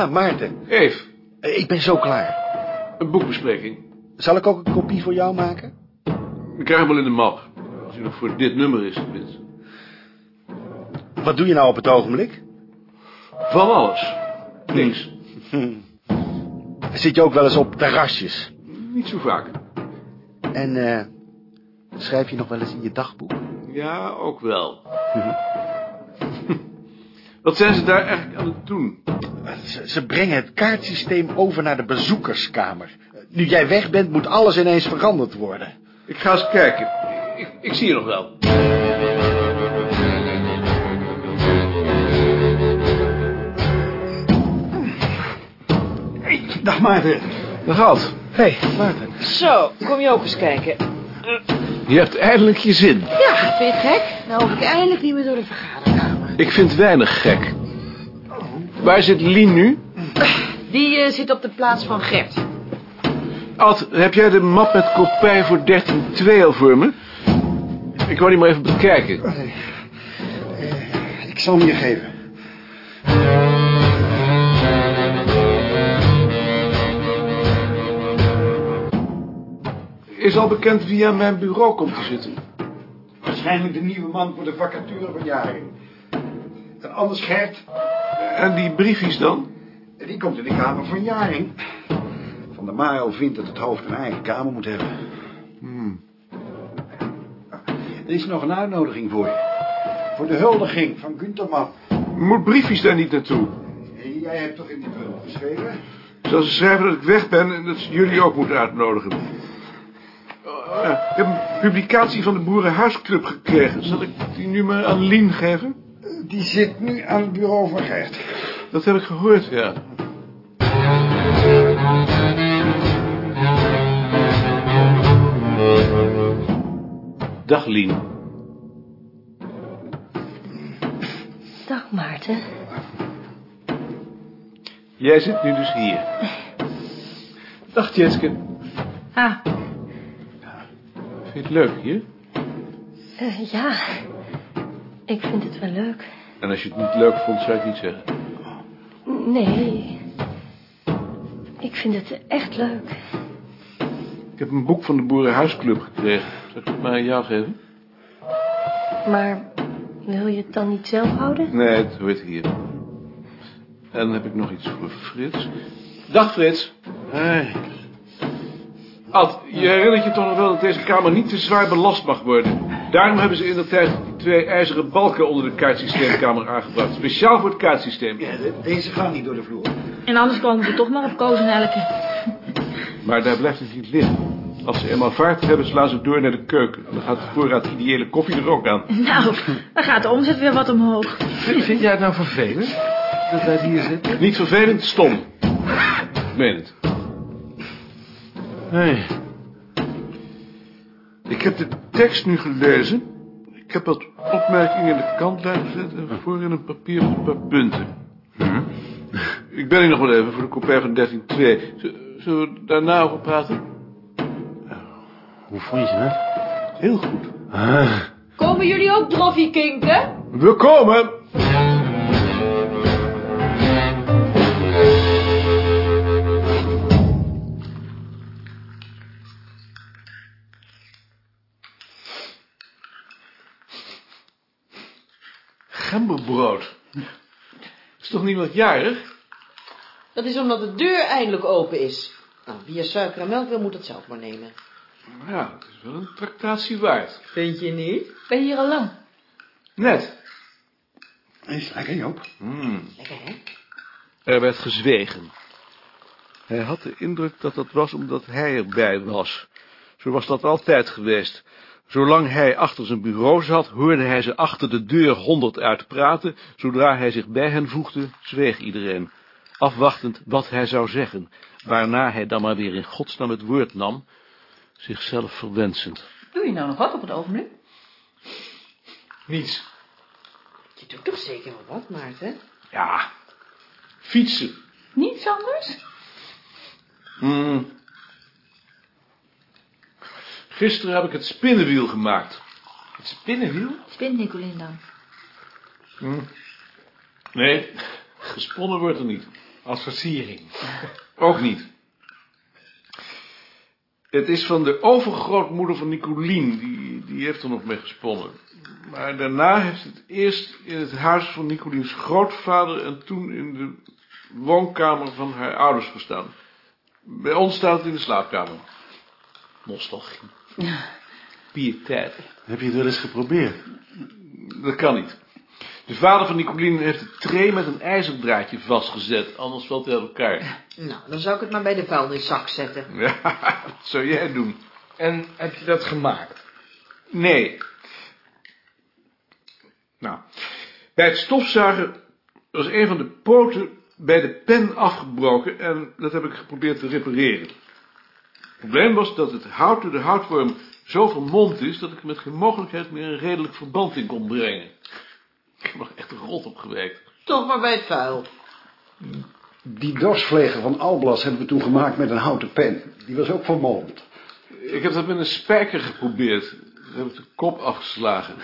Ah, Maarten. Eve, Eh, Ik ben zo klaar. een boekbespreking. Zal ik ook een kopie voor jou maken? Ik krijg hem wel in de map. Als hij nog voor dit nummer is, tenminste. Wat doe je nou op het ogenblik? Van alles. Niks. Zit je ook wel eens op terrasjes? Niet zo vaak. En eh, schrijf je nog wel eens in je dagboek? Ja, ook wel. Wat zijn ze daar eigenlijk aan het doen? Ze, ze brengen het kaartsysteem over naar de bezoekerskamer. Nu jij weg bent, moet alles ineens veranderd worden. Ik ga eens kijken. Ik, ik zie je nog wel. Hey, dag Maarten. Dat gaat. Hey, Maarten. Zo, kom je ook eens kijken. Je hebt eindelijk je zin. Ja, vind je het gek? Nou hoef ik eindelijk niet meer door de vergaderkamer. Ik vind weinig gek. Waar zit Lien nu? Die eh, zit op de plaats van Gert. Ad, heb jij de map met kopij voor 13.2 al voor me? Ik wou die maar even bekijken. Ik zal hem je geven. Is al bekend wie aan mijn bureau komt te zitten. Waarschijnlijk de nieuwe man voor de vacature van Jaring. En anders Gert, En die briefjes dan? die komt in de kamer van Jaring. Van der Marel vindt dat het hoofd een eigen kamer moet hebben. Hmm. Er is nog een uitnodiging voor je. Voor de huldiging van Gunterman. Moet briefjes daar niet naartoe? Jij hebt toch in die brief geschreven? Zal ze schrijven dat ik weg ben en dat ze jullie ook moeten uitnodigen. Ja. Ik heb een publicatie van de Boerenhuisclub gekregen. Zal ik die nu maar aan Lien geven? Die zit nu aan het bureau van Gert. Dat heb ik gehoord, ja. Dag Lien. Dag Maarten. Jij zit nu dus hier. Dag Tjitske. Ah, Vind je het leuk hier? eh, ja. Ik vind het wel leuk. En als je het niet leuk vond, zou ik niet zeggen. Nee. Ik vind het echt leuk. Ik heb een boek van de Boerenhuisclub gekregen. Zal ik het maar aan jou geven? Maar wil je het dan niet zelf houden? Nee, het hoort hier. En dan heb ik nog iets voor Frits. Dag Frits. Hey. Ad, je herinnert je toch nog wel dat deze kamer niet te zwaar belast mag worden. Daarom hebben ze in de tijd twee ijzeren balken onder de kaartsysteemkamer aangebracht. Speciaal voor het kaartsysteem. Ja, de- deze gaan niet door de vloer. En anders komen ze toch maar op kozen elke. Maar daar blijft het niet liggen. Als ze eenmaal vaart hebben, slaan ze door naar de keuken. Dan gaat de voorraad ideële koffie er ook aan. Nou, dan gaat de omzet weer wat omhoog. Vind jij het nou vervelend dat wij hier zitten? Niet vervelend, stom. Ik meen het. Nee. Ik heb de tekst nu gelezen. Ik heb wat opmerkingen in de kantlijn gezet en voor in een papier met een paar punten. Ik ben hier nog wel even voor de kopij van 13.2. Z- Zullen we daarna over praten? Hoe vond je het? Heel goed. Komen jullie ook droffie kinken? We komen! Gemberbrood. Is toch niet wat jarig? Dat is omdat de deur eindelijk open is. Nou, wie er suiker en melk wil, moet het zelf maar nemen. Ja, het is wel een tractatie waard. Vind je niet? Ben je hier al lang? Net. Is lekker, Joop. Lekker, hè? Er werd gezwegen. Hij had de indruk dat dat was omdat hij erbij was. Zo was dat altijd geweest. Zolang hij achter zijn bureau zat, hoorde hij ze achter de deur honderd uitpraten. Zodra hij zich bij hen voegde, zweeg iedereen. Afwachtend wat hij zou zeggen, waarna hij dan maar weer in godsnaam het woord nam, zichzelf verwensend. Doe je nou nog wat op het ogenblik? Niets. Je doet toch zeker wel wat, Maarten? Ja, fietsen. Niets anders? Hmm. Gisteren heb ik het spinnenwiel gemaakt. Het spinnenwiel? Spin Nicolien dan. Nee, gesponnen wordt er niet. Als versiering. Ook niet. Het is van de overgrootmoeder van Nicolien, die, die heeft er nog mee gesponnen. Maar daarna heeft het eerst in het huis van Nicoliens grootvader en toen in de woonkamer van haar ouders gestaan. Bij ons staat het in de slaapkamer. Nostalgie. Pietijd. Heb je het wel eens geprobeerd? Dat kan niet. De vader van Nicolien heeft de tray met een ijzerdraadje vastgezet, anders valt hij uit elkaar. Nou, dan zou ik het maar bij de vuilniszak zetten. Ja, wat zou jij doen? En heb je dat gemaakt? Nee. Nou, bij het stofzuigen was een van de poten bij de pen afgebroken en dat heb ik geprobeerd te repareren. Het probleem was dat het hout door de houtworm zo vermomd is dat ik er met geen mogelijkheid meer een redelijk verband in kon brengen. Ik heb er echt rot op gewerkt. Toch maar bij het vuil. Die dorsvleger van Alblas hebben we toen gemaakt met een houten pen. Die was ook vermolmd. Ik heb dat met een spijker geprobeerd. Daar heb ik de kop afgeslagen.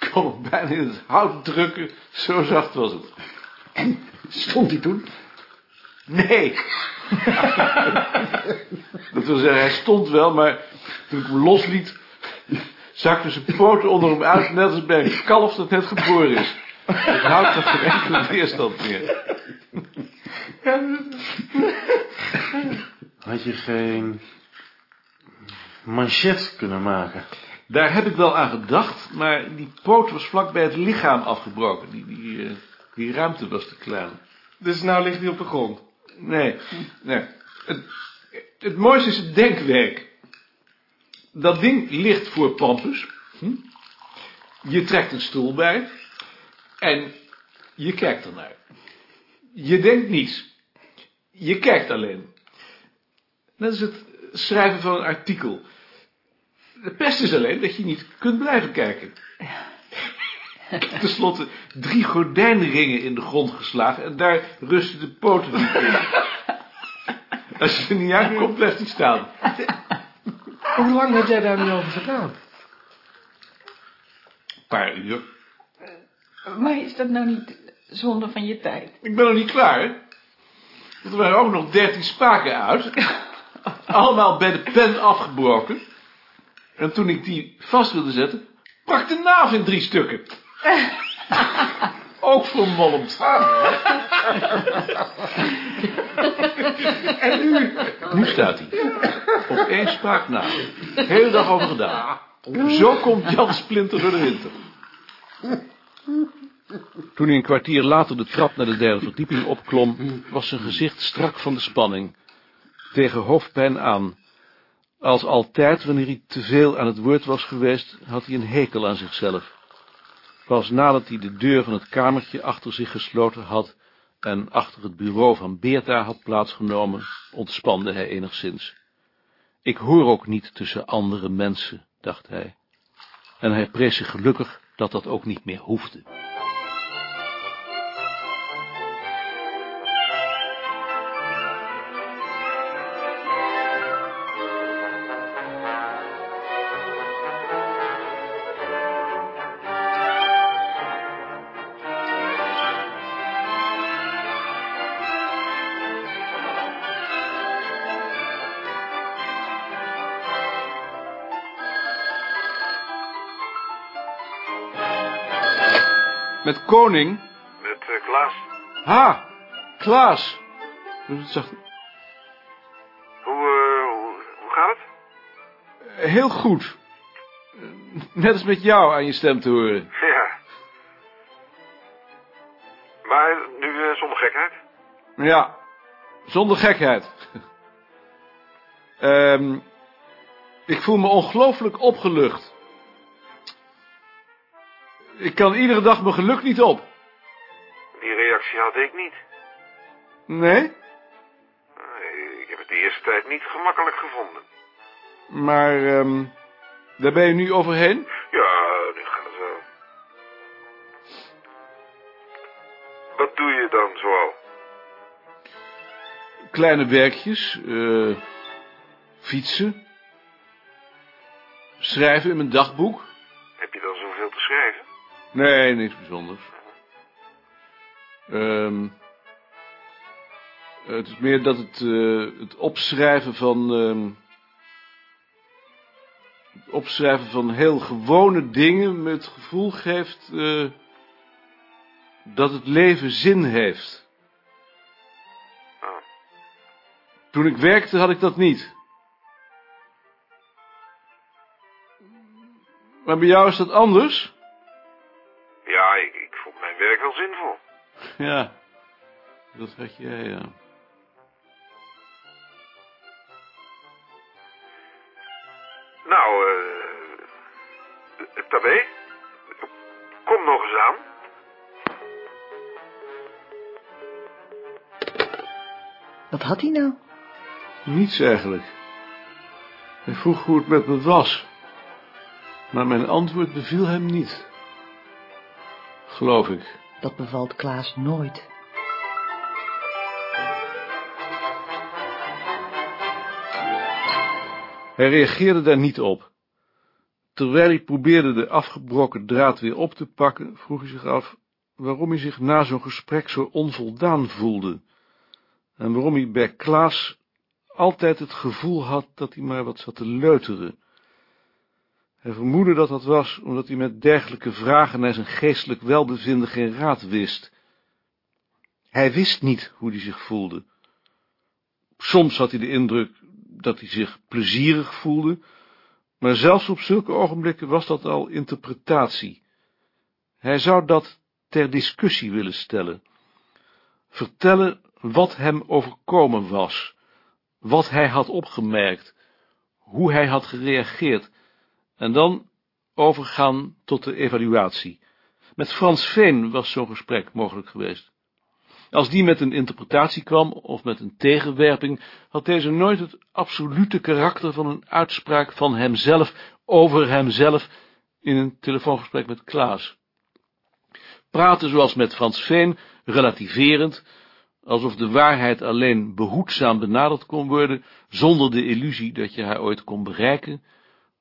Ik kon hem bijna in het hout drukken, zo zacht was het. Stond die toen? Nee. dat wil zeggen, hij stond wel, maar toen ik hem losliet, zakte zijn poten onder hem uit, net als bij een kalf dat net geboren is. Het houdt toch geen enkele weerstand meer. Had je geen manchet kunnen maken? Daar heb ik wel aan gedacht, maar die poot was vlak bij het lichaam afgebroken. Die, die, eh, die ruimte was te klein. Dus nou ligt hij op de grond. Nee, nee. Het, het mooiste is het denkwerk. Dat ding ligt voor Pampus. Hm? Je trekt een stoel bij. En je kijkt ernaar. Je denkt niets. Je kijkt alleen. Net als het schrijven van een artikel. De pest is alleen dat je niet kunt blijven kijken. Ik heb tenslotte drie gordijnringen in de grond geslagen en daar rusten de poten niet in. Als je er niet aankomt, blijft hij staan. Hoe lang heb jij daar nu over gedaan? Een paar uur. Maar is dat nou niet zonde van je tijd? Ik ben nog niet klaar. hè? Er waren ook nog dertien spaken uit. Allemaal bij de pen afgebroken. En toen ik die vast wilde zetten, brak de naaf in drie stukken. Ook vermolmd. en nu? Nu staat hij. Op één spaak na. De hele dag over gedaan. Zo komt Jan Splinter door de winter. Toen hij een kwartier later de trap naar de derde verdieping opklom, was zijn gezicht strak van de spanning. Tegen hoofdpijn aan. Als altijd, wanneer hij te veel aan het woord was geweest, had hij een hekel aan zichzelf. Pas nadat hij de deur van het kamertje achter zich gesloten had en achter het bureau van Beerta had plaatsgenomen, ontspande hij enigszins. Ik hoor ook niet tussen andere mensen, dacht hij. En hij prees zich gelukkig dat dat ook niet meer hoefde. Met koning? Met eh, Klaas. Ha, Klaas. Hoe, eh, hoe, hoe gaat het? Heel goed. Net als met jou aan je stem te horen. Ja. Maar nu eh, zonder gekheid? Ja, zonder gekheid. Ehm, ik voel me ongelooflijk opgelucht. Ik kan iedere dag mijn geluk niet op. Die reactie had ik niet. Nee? Ik heb het de eerste tijd niet gemakkelijk gevonden. Maar ehm, daar ben je nu overheen? Ja, nu gaat het wel. Wat doe je dan zoal? Kleine werkjes, eh, fietsen, schrijven in mijn dagboek. Heb je dan zoveel te schrijven? Nee, niks bijzonders. Ehm, Het is meer dat het, eh, het opschrijven van... ehm, het opschrijven van heel gewone dingen me het gevoel geeft... eh, dat het leven zin heeft. Toen ik werkte had ik dat niet. Maar bij jou is dat anders? Mijn werk wel zinvol. Ja, dat had jij, ja. Nou, eh... Tabé? Kom nog eens aan. Wat had hij nou? Niets eigenlijk. Hij vroeg hoe het met me was. Maar mijn antwoord beviel hem niet. Geloof ik. Dat bevalt Klaas nooit. Hij reageerde daar niet op. Terwijl hij probeerde de afgebroken draad weer op te pakken, vroeg hij zich af waarom hij zich na zo'n gesprek zo onvoldaan voelde. En waarom hij bij Klaas altijd het gevoel had dat hij maar wat zat te leuteren. Hij vermoedde dat dat was omdat hij met dergelijke vragen naar zijn geestelijk welbevinden geen raad wist. Hij wist niet hoe hij zich voelde. Soms had hij de indruk dat hij zich plezierig voelde, maar zelfs op zulke ogenblikken was dat al interpretatie. Hij zou dat ter discussie willen stellen. Vertellen wat hem overkomen was, wat hij had opgemerkt, hoe hij had gereageerd, en dan overgaan tot de evaluatie. Met Frans Veen was zo'n gesprek mogelijk geweest. Als die met een interpretatie kwam, of met een tegenwerping, had deze nooit het absolute karakter van een uitspraak van hemzelf over hemzelf in een telefoongesprek met Klaas. Praten zoals met Frans Veen, relativerend, alsof de waarheid alleen behoedzaam benaderd kon worden, zonder de illusie dat je haar ooit kon bereiken,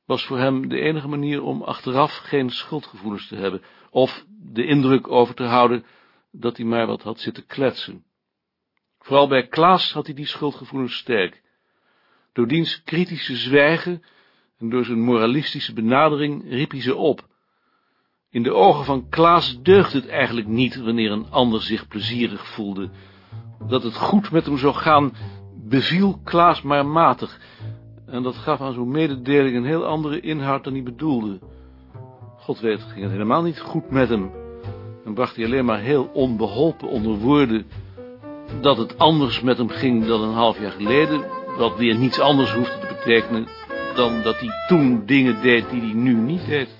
was voor hem de enige manier om achteraf geen schuldgevoelens te hebben, of de indruk over te houden dat hij maar wat had zitten kletsen. Vooral bij Klaas had hij die schuldgevoelens sterk. Door diens kritische zwijgen en door zijn moralistische benadering riep hij ze op. In de ogen van Klaas deugt het eigenlijk niet wanneer een ander zich plezierig voelde. Dat het goed met hem zou gaan, beviel Klaas maar matig, en dat gaf aan zo'n mededeling een heel andere inhoud dan hij bedoelde. God weet, ging het helemaal niet goed met hem, en bracht hij alleen maar heel onbeholpen onder woorden dat het anders met hem ging dan een half jaar geleden, wat weer niets anders hoefde te betekenen dan dat hij toen dingen deed die hij nu niet deed.